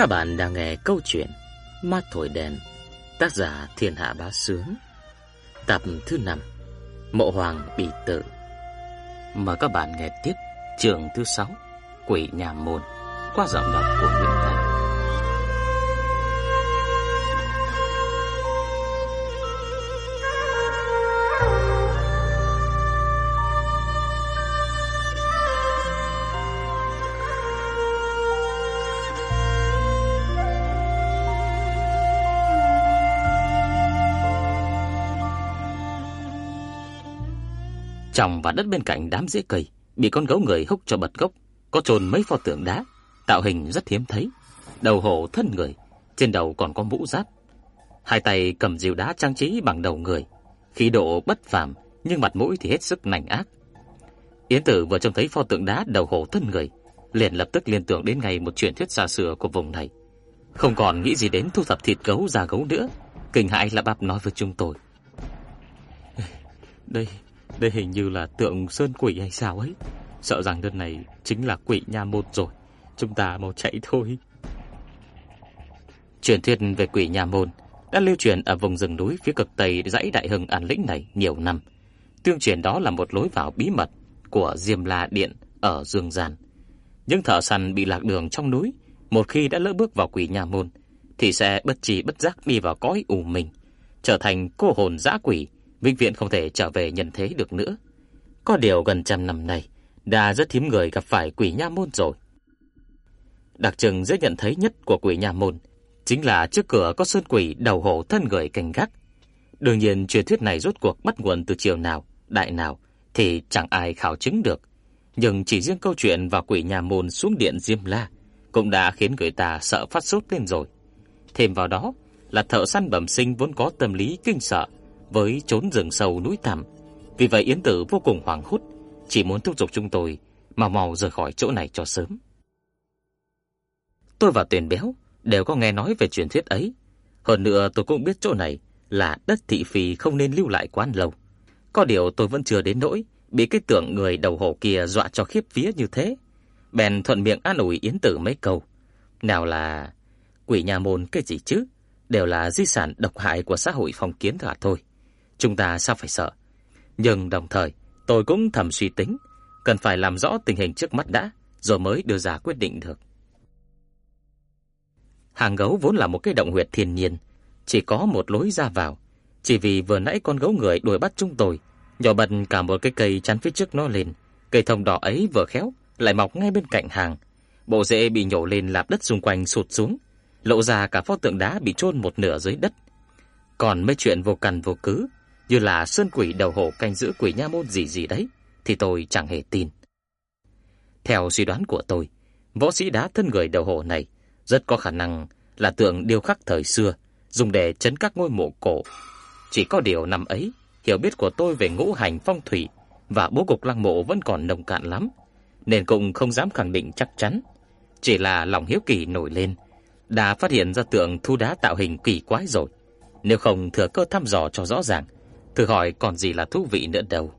Các bạn đang nghe câu chuyện ma thổi đèn, Tác giả Thiên Hạ Bá Sướng. Tập thứ 5 Mộ Hoàng bị tử Mời các bạn nghe tiếp trường thứ 6 Quỷ Nhà Môn, Qua giọng đọc của Nguyễn Thành Trong và đất bên cạnh đám rễ cây bị con gấu người húc cho bật gốc, có chôn mấy pho tượng đá, tạo hình rất hiếm thấy. Đầu hổ thân người, trên đầu còn có mũ giáp. Hai tay cầm rìu đá trang trí bằng đầu người, khí độ bất phàm nhưng mặt mũi thì hết sức nành ác. Yến Tử vừa trông thấy pho tượng đá đầu hổ thân người, liền lập tức liên tưởng đến ngày một truyền thuyết xa xưa của vùng này. Không còn nghĩ gì đến thu thập thịt gấu da gấu nữa, kinh hãi là bắp nói với chúng tôi. Đây, đây hình như là tượng sơn quỷ hay sao ấy. Sợ rằng đơn này chính là quỷ nha môn rồi. Chúng ta mau chạy thôi. Truyền thuyết về quỷ nha môn Đã lưu truyền ở vùng rừng núi phía cực tây dãy đại hưng an lĩnh này nhiều năm. Tương truyền đó là một lối vào bí mật Của Diêm La Điện ở Dương Gian. Những thợ săn bị lạc đường trong núi, Một khi đã lỡ bước vào quỷ nha môn, Thì sẽ bất trì bất giác đi vào cõi ủ mình Trở thành cô hồn dã quỷ vĩnh viễn không thể trở về nhân thế được nữa. Có điều gần trăm năm nay, đã rất hiếm người gặp phải quỷ nha môn rồi. Đặc trưng dễ nhận thấy nhất của quỷ nha môn chính là trước cửa có sơn quỷ đầu hổ thân người canh gác. Đương nhiên truyền thuyết này rốt cuộc bắt nguồn từ chiều nào, đại nào thì chẳng ai khảo chứng được. Nhưng chỉ riêng câu chuyện vào quỷ nhà môn xuống điện Diêm La cũng đã khiến người ta sợ phát sốt lên rồi. Thêm vào đó là thợ săn bẩm sinh vốn có tâm lý kinh sợ với trốn rừng sâu núi thẳm. Vì vậy Yến Tử vô cùng hoảng hốt, chỉ muốn thúc giục chúng tôi mau mau rời khỏi chỗ này cho sớm. Tôi và Tuyền Béo đều có nghe nói về truyền thuyết ấy, hơn nữa tôi cũng biết chỗ này là đất thị phi không nên lưu lại quá lâu. Có điều tôi vẫn chưa đến nỗi bị cái tượng người đầu hổ kia dọa cho khiếp vía như thế. Bèn thuận miệng an ủi Yến Tử mấy câu. Nào là quỷ nhà môn cái gì chứ, đều là di sản độc hại của xã hội phong kiến cả thôi chúng ta sao phải sợ. Nhưng đồng thời, tôi cũng thầm suy tính, cần phải làm rõ tình hình trước mắt đã, rồi mới đưa ra quyết định được. Hàng gấu vốn là một cái động huyệt thiên nhiên, chỉ có một lối ra vào. Chỉ vì vừa nãy con gấu người đuổi bắt chúng tôi, nhỏ bật cả một cái cây chắn phía trước nó lên. Cây thông đỏ ấy vừa khéo, lại mọc ngay bên cạnh hàng. Bộ rễ bị nhổ lên lạp đất xung quanh sụt xuống, lộ ra cả pho tượng đá bị chôn một nửa dưới đất. Còn mấy chuyện vô căn vô cứ như là sơn quỷ đầu hổ canh giữ quỷ nha môn gì gì đấy, thì tôi chẳng hề tin. Theo suy đoán của tôi, võ sĩ đá thân người đầu hổ này rất có khả năng là tượng điêu khắc thời xưa, dùng để chấn các ngôi mộ cổ. Chỉ có điều năm ấy, hiểu biết của tôi về ngũ hành phong thủy và bố cục lăng mộ vẫn còn nông cạn lắm, nên cũng không dám khẳng định chắc chắn. Chỉ là lòng hiếu kỳ nổi lên, đã phát hiện ra tượng thu đá tạo hình kỳ quái rồi. Nếu không thừa cơ thăm dò cho rõ ràng, Thử hỏi còn gì là thú vị nữa đâu.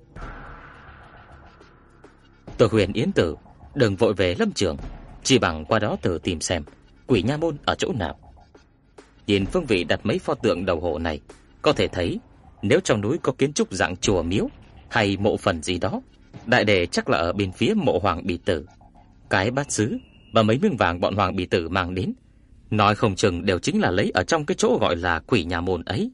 Tôi huyền Yến Tử, Đừng vội về lâm trường. Chỉ bằng qua đó thử tìm xem, Quỷ nha môn ở chỗ nào. Nhìn phương vị đặt mấy pho tượng đầu hộ này, Có thể thấy Nếu trong núi có kiến trúc dạng chùa miếu Hay mộ phần gì đó, Đại đề chắc là ở bên phía mộ hoàng bị tử. Cái bát sứ Và mấy miếng vàng bọn hoàng bị tử mang đến, Nói không chừng đều chính là lấy ở trong cái chỗ gọi là quỷ nhà môn ấy.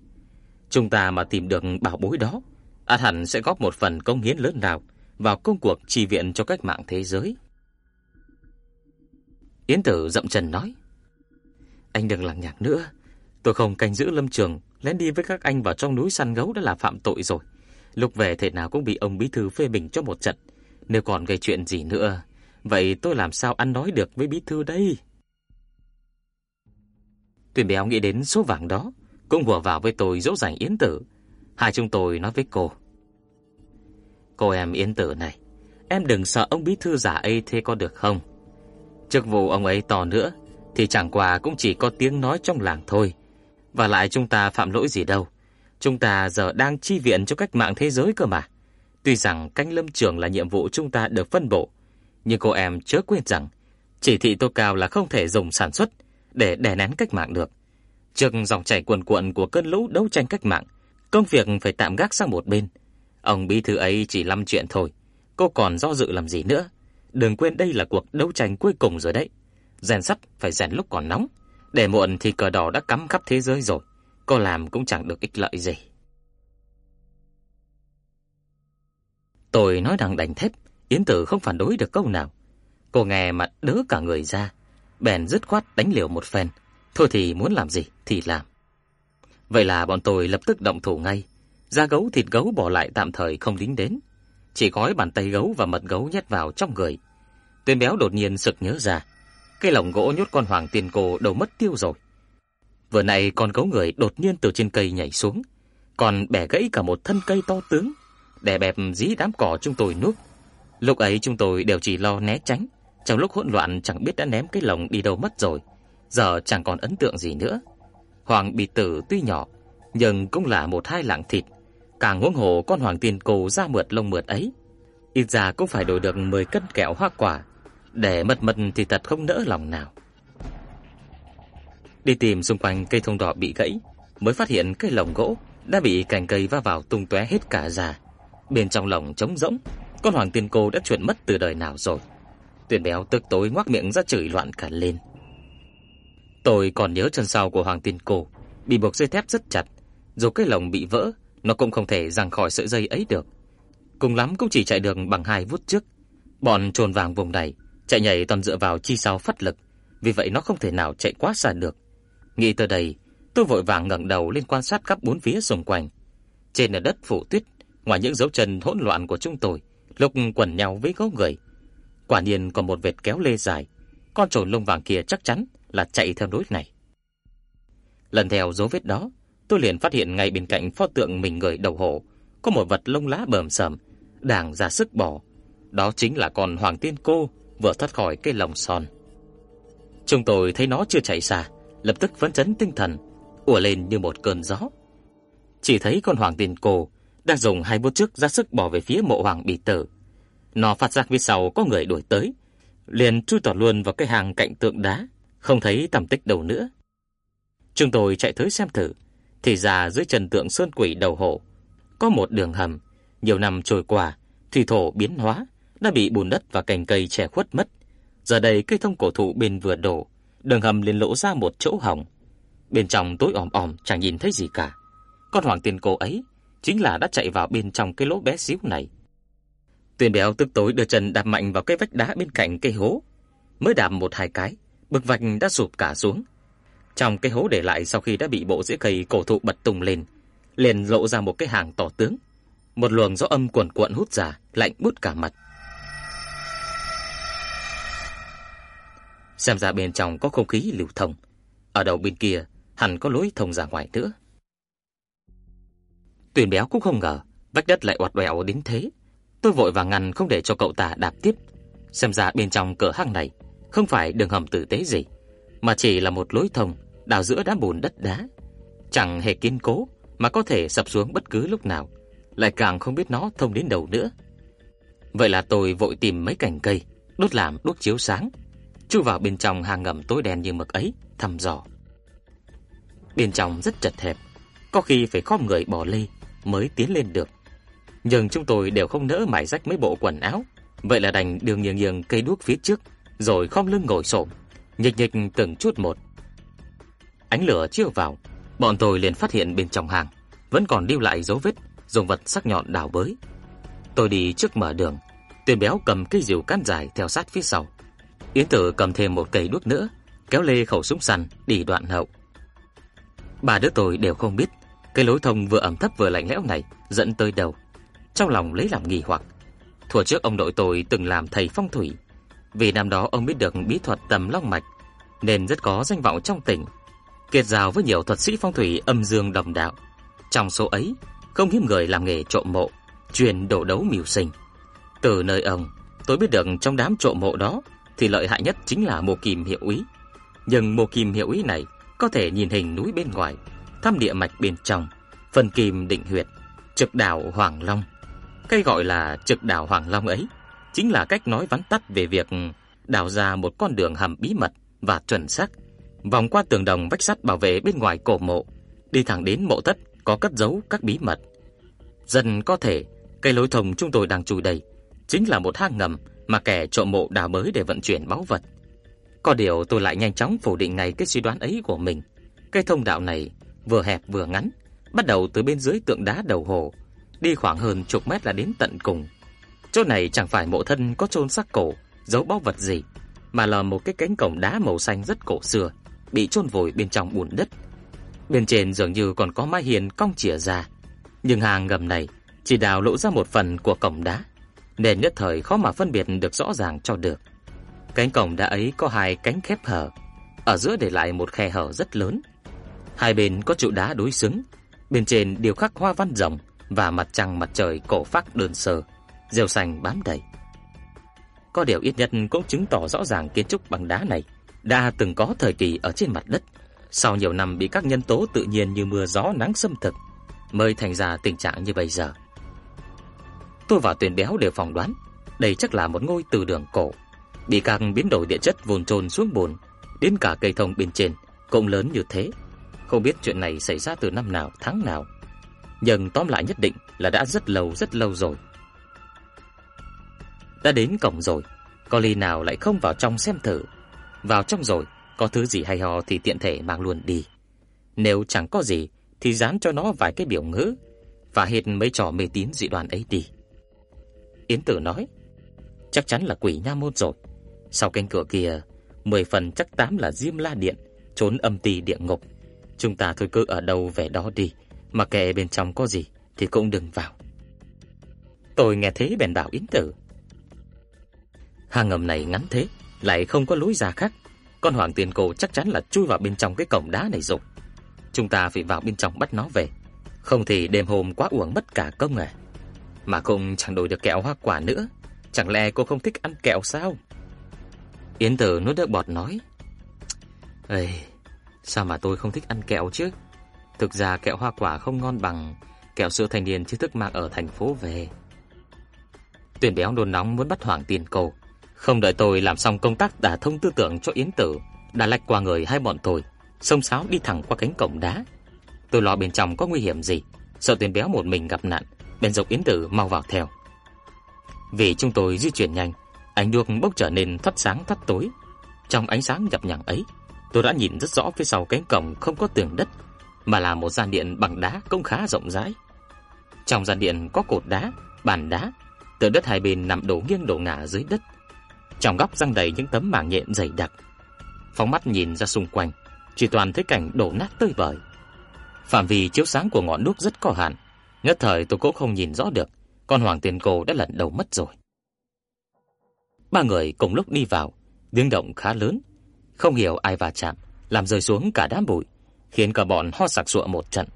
Chúng ta mà tìm được bảo bối đó, ắt hẳn sẽ góp một phần công hiến lớn nào vào công cuộc trì viện cho cách mạng thế giới. Yến Tử dậm chân nói: "Anh đừng lằng nhằng nữa, tôi không canh giữ lâm trường, lén đi với các anh vào trong núi săn gấu đã là phạm tội rồi. Lúc về thể nào cũng bị ông bí thư phê bình cho một trận, nếu còn gây chuyện gì nữa, vậy tôi làm sao ăn nói được với bí thư đây?" Tuyền Béo nghĩ đến số vàng đó, cũng vừa vào với tôi dỗ dành Yến Tử. Hai chúng tôi nói với cô. Cô em Yến Tử này, em đừng sợ ông bí thư giả ấy thế có được không? Chức vụ ông ấy to nữa, thì chẳng qua cũng chỉ có tiếng nói trong làng thôi. Và lại chúng ta phạm lỗi gì đâu. Chúng ta giờ đang chi viện cho cách mạng thế giới cơ mà. Tuy rằng canh lâm trường là nhiệm vụ chúng ta được phân bổ, nhưng cô em chớ quên rằng chỉ thị tô cao là không thể dùng sản xuất để đè nén cách mạng được. Trước dòng chảy cuồn cuộn của cơn lũ đấu tranh cách mạng, công việc phải tạm gác sang một bên. Ông bí thư ấy chỉ lăm chuyện thôi, cô còn do dự làm gì nữa? Đừng quên đây là cuộc đấu tranh cuối cùng rồi đấy. Rèn sắt phải rèn lúc còn nóng, để muộn thì cờ đỏ đã cắm khắp thế giới rồi, cô làm cũng chẳng được ích lợi gì. Tôi nói đằng đành thép, Yến Tử không phản đối được câu nào. Cô nghe mà đỡ cả người ra, bèn dứt khoát đánh liều một phen. Thôi thì muốn làm gì thì làm. Vậy là bọn tôi lập tức động thủ ngay. Da gấu, thịt gấu bỏ lại tạm thời không dính đến. Chỉ gói bàn tay gấu và mật gấu nhét vào trong người. Tuyên béo đột nhiên sực nhớ ra. Cây lồng gỗ nhốt con hoàng tiền cổ đâu mất tiêu rồi. Vừa nãy con gấu người đột nhiên từ trên cây nhảy xuống. Còn bẻ gãy cả một thân cây to tướng. Đè bẹp dí đám cỏ chúng tôi nuốt. Lúc ấy chúng tôi đều chỉ lo né tránh. Trong lúc hỗn loạn chẳng biết đã ném cái lồng đi đâu mất rồi. Giờ chẳng còn ấn tượng gì nữa. Hoàng bị tử tuy nhỏ, nhưng cũng là một hai lạng thịt. Càng huống hồ con hoàng tiền cổ da mượt lông mượt ấy. Ít ra cũng phải đổi được 10 cân kẹo hoa quả. Để mật mật thì thật không nỡ lòng nào. Đi tìm xung quanh cây thông đỏ bị gãy, mới phát hiện cây lồng gỗ đã bị cành cây va vào tung tóe hết cả ra. Bên trong lồng trống rỗng, con hoàng tiên cô đã chuyển mất từ đời nào rồi. Tuyển béo tức tối ngoác miệng ra chửi loạn cả lên. Tôi còn nhớ chân sau của hoàng tiên cổ bị buộc dây thép rất chặt, dù cái lồng bị vỡ, nó cũng không thể giằng khỏi sợi dây ấy được. Cùng lắm cũng chỉ chạy được bằng hai vút trước. Bọn trồn vàng vùng này chạy nhảy toàn dựa vào chi sau phát lực, vì vậy nó không thể nào chạy quá xa được. Nghĩ tới đây, tôi vội vàng ngẩng đầu lên quan sát khắp bốn phía xung quanh. Trên là đất phủ tuyết, ngoài những dấu chân hỗn loạn của chúng tôi, lục quần nhau với gấu người. Quả nhiên còn một vệt kéo lê dài, con trồn lông vàng kia chắc chắn là chạy theo lối này. Lần theo dấu vết đó, tôi liền phát hiện ngay bên cạnh pho tượng mình người đầu hổ có một vật lông lá bờm sầm đang ra sức bỏ. Đó chính là con hoàng tiên cô vừa thoát khỏi cây lồng son. Chúng tôi thấy nó chưa chạy xa, lập tức phấn chấn tinh thần, ùa lên như một cơn gió. Chỉ thấy con hoàng tiên cô đang dùng hai bút trước ra sức bỏ về phía mộ hoàng bị tử. Nó phát giác phía sau có người đuổi tới, liền chui tọt luôn vào cái hàng cạnh tượng đá, không thấy tầm tích đâu nữa. Chúng tôi chạy tới xem thử, thì ra dưới chân tượng sơn quỷ đầu hổ, có một đường hầm, nhiều năm trôi qua, thủy thổ biến hóa, đã bị bùn đất và cành cây che khuất mất. Giờ đây cây thông cổ thụ bên vừa đổ, đường hầm liền lộ ra một chỗ hỏng. Bên trong tối om om chẳng nhìn thấy gì cả. Con hoàng tiền cổ ấy chính là đã chạy vào bên trong cái lỗ bé xíu này. Tuyền béo tức tối đưa chân đạp mạnh vào cái vách đá bên cạnh cây hố. Mới đạp một hai cái, bực vạch đã sụp cả xuống. Trong cái hố để lại sau khi đã bị bộ rễ cây cổ thụ bật tung lên, liền lộ ra một cái hàng tỏ tướng. Một luồng gió âm cuồn cuộn hút ra, lạnh buốt cả mặt. Xem ra bên trong có không khí lưu thông, ở đầu bên kia hẳn có lối thông ra ngoài nữa. Tuyền béo cũng không ngờ vách đất lại oặt oẹo đến thế. Tôi vội vàng ngăn không để cho cậu ta đạp tiếp. Xem ra bên trong cửa hang này không phải đường hầm tử tế gì, mà chỉ là một lối thông đào giữa đá bùn đất đá, chẳng hề kiên cố mà có thể sập xuống bất cứ lúc nào, lại càng không biết nó thông đến đâu nữa. Vậy là tôi vội tìm mấy cành cây, đốt làm đuốc chiếu sáng, chui vào bên trong hang ngầm tối đen như mực ấy, thăm dò. Bên trong rất chật hẹp, có khi phải khom người bò lê mới tiến lên được. Nhưng chúng tôi đều không nỡ mải rách mấy bộ quần áo, vậy là đành đường nghiêng nghiêng cây đuốc phía trước, rồi khom lưng ngồi xổm, nhịch nhịch từng chút một. Ánh lửa chiếu vào, bọn tôi liền phát hiện bên trong hàng vẫn còn lưu lại dấu vết dùng vật sắc nhọn đào bới. Tôi đi trước mở đường, Tuyền béo cầm cây rìu cán dài theo sát phía sau. Yến Tử cầm thêm một cây đuốc nữa, kéo lê khẩu súng săn đi đoạn hậu. Ba đứa tôi đều không biết cái lối thông vừa ẩm thấp vừa lạnh lẽo này dẫn tới đâu. Trong lòng lấy làm nghi hoặc. Thuở trước ông nội tôi từng làm thầy phong thủy, vì năm đó ông biết được bí thuật tầm long mạch nên rất có danh vọng trong tỉnh. kết giao với nhiều thuật sĩ phong thủy âm dương đồng đạo. Trong số ấy, không hiếm người làm nghề trộm mộ, truyền đổ đấu mưu sinh. Từ nơi ông, tôi biết được trong đám trộm mộ đó thì lợi hại nhất chính là Mộ Kim Hiệu Úy. Nhưng Mộ Kim Hiệu Úy này có thể nhìn hình núi bên ngoài, thăm địa mạch bên trong, phần kim định huyệt, trực đảo Hoàng Long. Cái gọi là trực đảo Hoàng Long ấy chính là cách nói vắn tắt về việc đào ra một con đường hầm bí mật và chuẩn xác, vòng qua tường đồng vách sắt bảo vệ bên ngoài cổ mộ, đi thẳng đến mộ thất có cất giấu các bí mật. Dần có thể, cây lối thông chúng tôi đang chui đầy chính là một hang ngầm mà kẻ trộm mộ đào bới để vận chuyển báu vật. Có điều tôi lại nhanh chóng phủ định ngay cái suy đoán ấy của mình. Cây thông đạo này vừa hẹp vừa ngắn, bắt đầu từ bên dưới tượng đá đầu hồ, đi khoảng hơn chục mét là đến tận cùng. Chỗ này chẳng phải mộ thân có chôn xác cổ, giấu báu vật gì, mà là một cái cánh cổng đá màu xanh rất cổ xưa, bị chôn vùi bên trong bùn đất. Bên trên dường như còn có mái hiền cong chìa ra, nhưng hàng ngầm này chỉ đào lộ ra một phần của cổng đá, nên nhất thời khó mà phân biệt được rõ ràng cho được. Cánh cổng đá ấy có hai cánh khép hở, ở giữa để lại một khe hở rất lớn. Hai bên có trụ đá đối xứng, bên trên điêu khắc hoa văn rồng và mặt trăng mặt trời cổ phác đơn sơ, rêu xanh bám đầy. Có điều ít nhất cũng chứng tỏ rõ ràng kiến trúc bằng đá này đã từng có thời kỳ ở trên mặt đất, sau nhiều năm bị các nhân tố tự nhiên như mưa gió nắng xâm thực, mới thành ra tình trạng như bây giờ. Tôi và Tuyền Béo đều phỏng đoán, đây chắc là một ngôi từ đường cổ, bị các biến đổi địa chất vùn trồn xuống bùn, đến cả cây thông bên trên cũng lớn như thế. Không biết chuyện này xảy ra từ năm nào, tháng nào, nhưng tóm lại nhất định là đã rất lâu rất lâu rồi. Đã đến cổng rồi, có ly nào lại không vào trong xem thử. Vào trong rồi, có thứ gì hay ho thì tiện thể mang luôn đi. Nếu chẳng có gì thì dán cho nó vài cái biểu ngữ và hết mấy trò mê tín dị đoan ấy đi. Yến Tử nói, chắc chắn là quỷ nha môn rồi. Sau cánh cửa kia, mười phần chắc tám là Diêm La Điện, trốn âm ti địa ngục. Chúng ta thôi cứ ở đâu về đó đi, mà kệ bên trong có gì thì cũng đừng vào. Tôi nghe thế bèn bảo Yến Tử. Hang ngầm này ngắn thế, lại không có lối ra khác. Con hoàng tiền cổ chắc chắn là chui vào bên trong cái cổng đá này rồi. Chúng ta phải vào bên trong bắt nó về, không thì đêm hôm quá uổng mất cả công à. Mà cũng chẳng đổi được kẹo hoa quả nữa Chẳng lẽ cô không thích ăn kẹo sao Yến Tử nuốt nước bọt nói Ê, sao mà tôi không thích ăn kẹo chứ Thực ra kẹo hoa quả không ngon bằng Kẹo sữa thanh niên chứ thức mang ở thành phố về Tuyển béo đồn nóng muốn bắt Hoàng Tiền Cầu Không đợi tôi làm xong công tác đả thông tư tưởng cho Yến Tử Đã lách qua người hai bọn tôi Xông xáo đi thẳng qua cánh cổng đá Tôi lo bên trong có nguy hiểm gì Sợ tuyển béo một mình gặp nạn bèn dục Yến Tử mau vào theo. Vì chúng tôi di chuyển nhanh, ánh đuốc bốc trở nên thoát sáng thắt tối. Trong ánh sáng nhập nhằng ấy, tôi đã nhìn rất rõ phía sau cánh cổng không có tường đất, mà là một gian điện bằng đá cũng khá rộng rãi. Trong gian điện có cột đá, bàn đá, tường đất hai bên nằm đổ nghiêng đổ ngả dưới đất. Trong góc răng đầy những tấm màng nhện dày đặc. Phóng mắt nhìn ra xung quanh, chỉ toàn thấy cảnh đổ nát tơi bời. Phạm vi chiếu sáng của ngọn đuốc rất có hạn, Nhất thời tôi cũng không nhìn rõ được, con hoàng tiền cổ đã lẩn đầu mất rồi. Ba người cùng lúc đi vào, tiếng động khá lớn, không hiểu ai va chạm, làm rơi xuống cả đám bụi, khiến cả bọn ho sặc sụa một trận.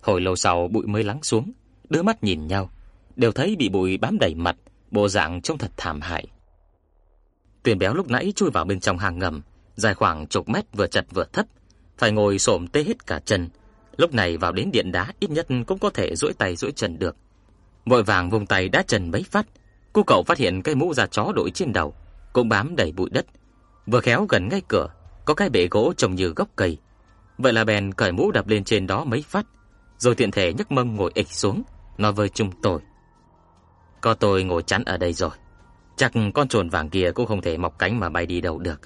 Hồi lâu sau bụi mới lắng xuống, đưa mắt nhìn nhau, đều thấy bị bụi bám đầy mặt, bộ dạng trông thật thảm hại. Tuyền béo lúc nãy chui vào bên trong hang ngầm, dài khoảng chục mét vừa chật vừa thấp, phải ngồi xổm tê hết cả chân, Lúc này vào đến điện đá ít nhất cũng có thể duỗi tay duỗi chân được. Vội vàng vùng tay đá chân mấy phát, cô cậu phát hiện cái mũ da chó đội trên đầu cũng bám đầy bụi đất. Vừa khéo gần ngay cửa, có cái bệ gỗ trông như gốc cây. Vậy là bèn cởi mũ đập lên trên đó mấy phát, rồi tiện thể nhấc mông ngồi ịch xuống, nói với chúng tôi. Có tôi ngồi chắn ở đây rồi. Chắc con trồn vàng kia cũng không thể mọc cánh mà bay đi đâu được.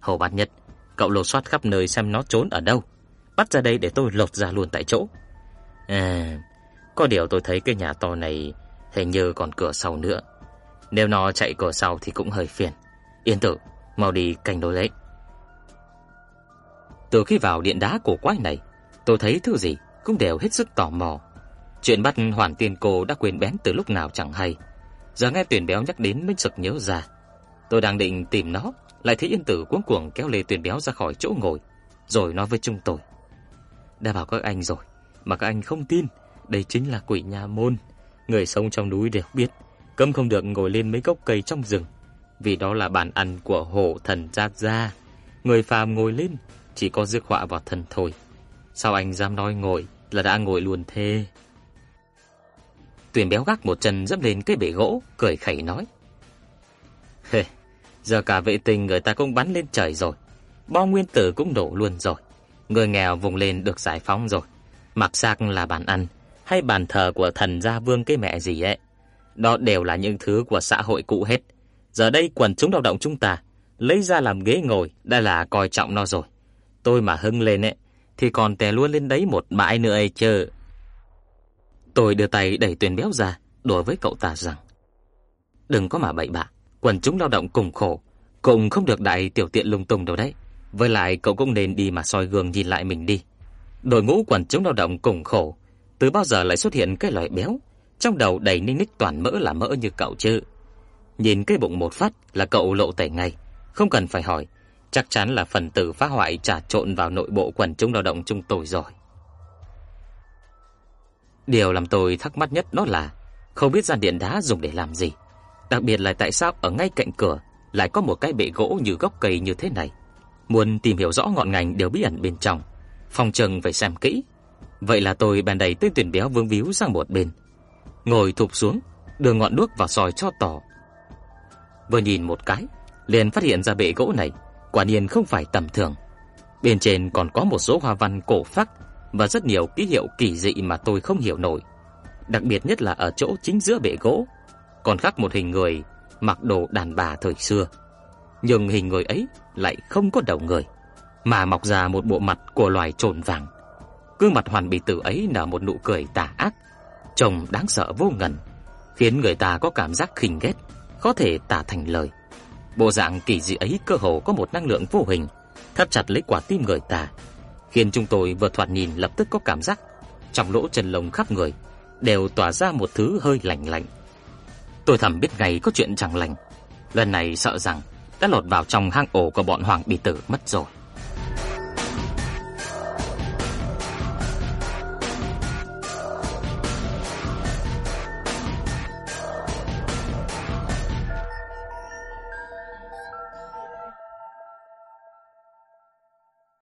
Hồ Bát Nhất, cậu lột soát khắp nơi xem nó trốn ở đâu bắt ra đây để tôi lột ra luôn tại chỗ. À, có điều tôi thấy cái nhà to này hình như còn cửa sau nữa. Nếu nó chạy cửa sau thì cũng hơi phiền. Yên tử, mau đi canh đối lấy. Từ khi vào điện đá cổ quái này, tôi thấy thứ gì cũng đều hết sức tò mò. Chuyện bắt Hoàn Tiên cô đã quên bén từ lúc nào chẳng hay. Giờ nghe Tuyền Béo nhắc đến mới sực nhớ ra. Tôi đang định tìm nó, lại thấy Yên Tử cuống cuồng kéo Lê Tuyền Béo ra khỏi chỗ ngồi, rồi nói với chúng tôi đã bảo các anh rồi, mà các anh không tin, đây chính là quỷ nhà môn. Người sống trong núi đều biết, cấm không được ngồi lên mấy gốc cây trong rừng, vì đó là bàn ăn của hổ thần Giác Gia. Người phàm ngồi lên chỉ có rước họa vào thân thôi. Sao anh dám nói ngồi là đã ngồi luôn thế? Tuyền béo gác một chân dẫm lên cái bể gỗ, cười khẩy nói: "Hề, giờ cả vệ tinh người ta cũng bắn lên trời rồi, bom nguyên tử cũng nổ luôn rồi. Người nghèo vùng lên được giải phóng rồi. Mặc xác là bàn ăn hay bàn thờ của thần gia vương cái mẹ gì ấy. Đó đều là những thứ của xã hội cũ hết. Giờ đây quần chúng lao động chúng ta lấy ra làm ghế ngồi đã là coi trọng nó rồi. Tôi mà hưng lên ấy thì còn tè luôn lên đấy một bãi nữa ấy chứ. Tôi đưa tay đẩy Tuyền Béo ra, đối với cậu ta rằng: "Đừng có mà bậy bạ, quần chúng lao động cùng khổ, cũng không được đại tiểu tiện lung tung đâu đấy. Với lại cậu cũng nên đi mà soi gương nhìn lại mình đi. Đội ngũ quần chúng lao động cùng khổ, từ bao giờ lại xuất hiện cái loại béo, trong đầu đầy ninh ních toàn mỡ là mỡ như cậu chứ?" Nhìn cái bụng một phát là cậu lộ tẩy ngay, không cần phải hỏi, chắc chắn là phần tử phá hoại trà trộn vào nội bộ quần chúng lao động chúng tôi rồi. Điều làm tôi thắc mắc nhất đó là không biết gian điện đá dùng để làm gì, đặc biệt là tại sao ở ngay cạnh cửa lại có một cái bệ gỗ như gốc cây như thế này. Muốn tìm hiểu rõ ngọn ngành đều bí ẩn bên trong, phòng trừng phải xem kỹ. Vậy là tôi bèn đẩy tên tuyển béo vương víu sang một bên, ngồi thụp xuống, đưa ngọn đuốc vào soi cho tỏ. Vừa nhìn một cái, liền phát hiện ra bệ gỗ này quả nhiên không phải tầm thường. Bên trên còn có một số hoa văn cổ phác và rất nhiều ký hiệu kỳ dị mà tôi không hiểu nổi. Đặc biệt nhất là ở chỗ chính giữa bệ gỗ, còn khắc một hình người mặc đồ đàn bà thời xưa. Nhưng hình người ấy lại không có đầu người, mà mọc ra một bộ mặt của loài trồn vàng. Gương mặt hoàn bị tử ấy nở một nụ cười tà ác, trông đáng sợ vô ngần, khiến người ta có cảm giác khinh ghét, có thể tả thành lời. Bộ dạng kỳ dị ấy cơ hồ có một năng lượng vô hình thắt chặt lấy quả tim người ta, khiến chúng tôi vừa thoạt nhìn lập tức có cảm giác trong lỗ chân lông khắp người đều tỏa ra một thứ hơi lạnh lạnh. Tôi thầm biết ngay có chuyện chẳng lành, lần này sợ rằng đã lọt vào trong hang ổ của bọn hoàng bì tử mất rồi.